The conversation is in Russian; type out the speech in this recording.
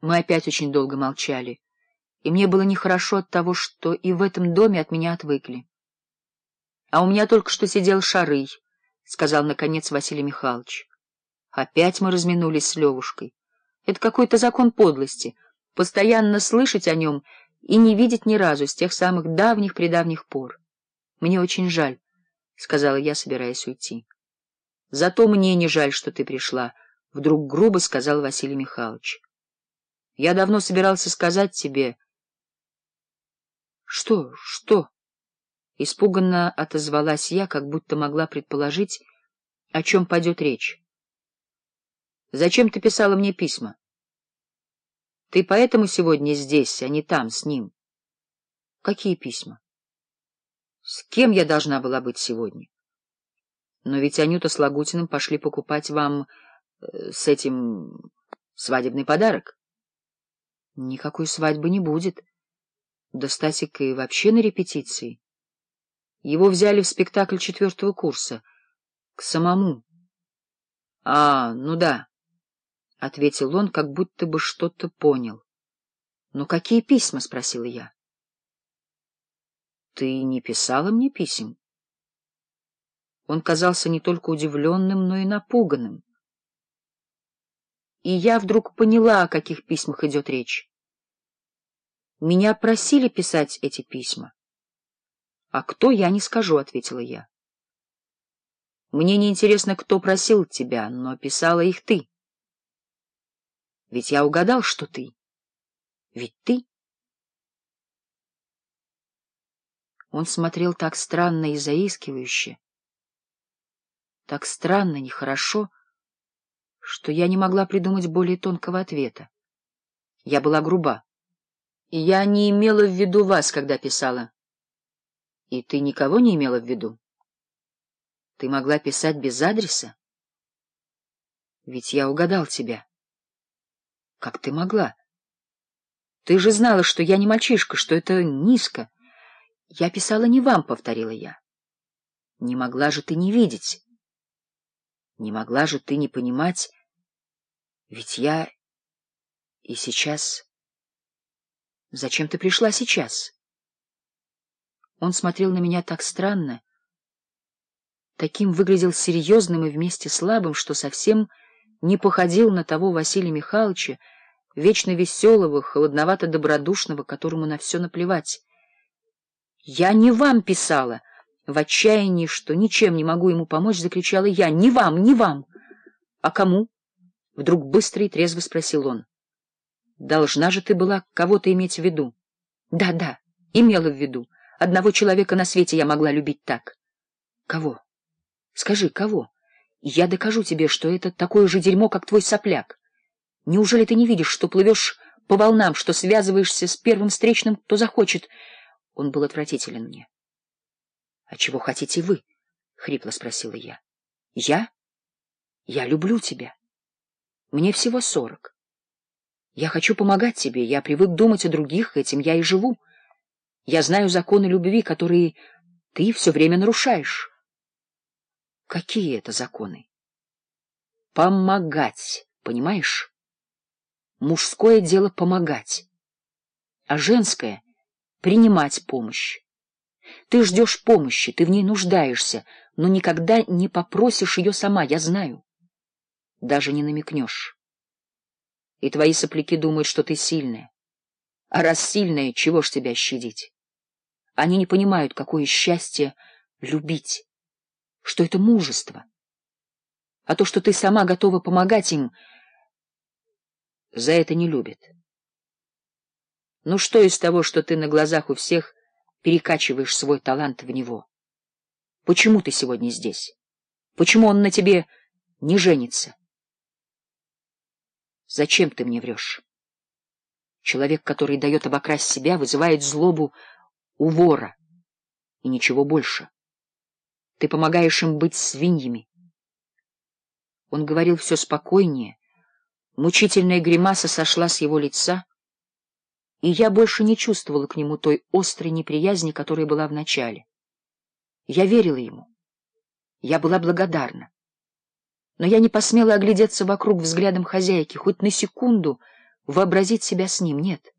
Мы опять очень долго молчали, и мне было нехорошо от того, что и в этом доме от меня отвыкли. — А у меня только что сидел Шарый, — сказал, наконец, Василий Михайлович. Опять мы разминулись с Левушкой. Это какой-то закон подлости — постоянно слышать о нем и не видеть ни разу с тех самых давних-предавних пор. — Мне очень жаль, — сказала я, собираясь уйти. — Зато мне не жаль, что ты пришла, — вдруг грубо сказал Василий Михайлович. Я давно собирался сказать тебе... — Что, что? — испуганно отозвалась я, как будто могла предположить, о чем пойдет речь. — Зачем ты писала мне письма? — Ты поэтому сегодня здесь, а не там, с ним. — Какие письма? — С кем я должна была быть сегодня? — Но ведь Анюта с Лагутиным пошли покупать вам э, с этим свадебный подарок. Никакой свадьбы не будет. Да Стасик и вообще на репетиции. Его взяли в спектакль четвертого курса. К самому. — А, ну да, — ответил он, как будто бы что-то понял. — Ну какие письма? — спросила я. — Ты не писала мне писем? Он казался не только удивленным, но и напуганным. И я вдруг поняла, о каких письмах идет речь. Меня просили писать эти письма. — А кто, я не скажу, — ответила я. — Мне не интересно, кто просил тебя, но писала их ты. — Ведь я угадал, что ты. Ведь ты. Он смотрел так странно и заискивающе, так странно, нехорошо, что я не могла придумать более тонкого ответа. Я была груба. Я не имела в виду вас, когда писала. И ты никого не имела в виду? Ты могла писать без адреса? Ведь я угадал тебя. Как ты могла? Ты же знала, что я не мальчишка, что это низко. Я писала не вам, — повторила я. Не могла же ты не видеть. Не могла же ты не понимать. Ведь я и сейчас... Зачем ты пришла сейчас? Он смотрел на меня так странно. Таким выглядел серьезным и вместе слабым, что совсем не походил на того Василия Михайловича, вечно веселого, холодновато-добродушного, которому на все наплевать. «Я не вам писала!» В отчаянии, что ничем не могу ему помочь, закричала я. «Не вам, не вам!» «А кому?» Вдруг быстро и трезво спросил он. Должна же ты была кого-то иметь в виду. Да-да, имела в виду. Одного человека на свете я могла любить так. Кого? Скажи, кого? Я докажу тебе, что это такое же дерьмо, как твой сопляк. Неужели ты не видишь, что плывешь по волнам, что связываешься с первым встречным, кто захочет? Он был отвратителен мне. — А чего хотите вы? — хрипло спросила я. — Я? Я люблю тебя. Мне всего сорок. Я хочу помогать тебе, я привык думать о других, этим я и живу. Я знаю законы любви, которые ты все время нарушаешь. Какие это законы? Помогать, понимаешь? Мужское дело — помогать, а женское — принимать помощь. Ты ждешь помощи, ты в ней нуждаешься, но никогда не попросишь ее сама, я знаю. Даже не намекнешь и твои сопляки думают, что ты сильная. А раз сильная, чего ж тебя щадить? Они не понимают, какое счастье любить, что это мужество. А то, что ты сама готова помогать им, за это не любят. Ну что из того, что ты на глазах у всех перекачиваешь свой талант в него? Почему ты сегодня здесь? Почему он на тебе не женится? Зачем ты мне врешь? Человек, который дает обокрасть себя, вызывает злобу у вора. И ничего больше. Ты помогаешь им быть свиньями. Он говорил все спокойнее. Мучительная гримаса сошла с его лица. И я больше не чувствовала к нему той острой неприязни, которая была в начале. Я верила ему. Я была благодарна но я не посмела оглядеться вокруг взглядом хозяйки, хоть на секунду вообразить себя с ним, нет.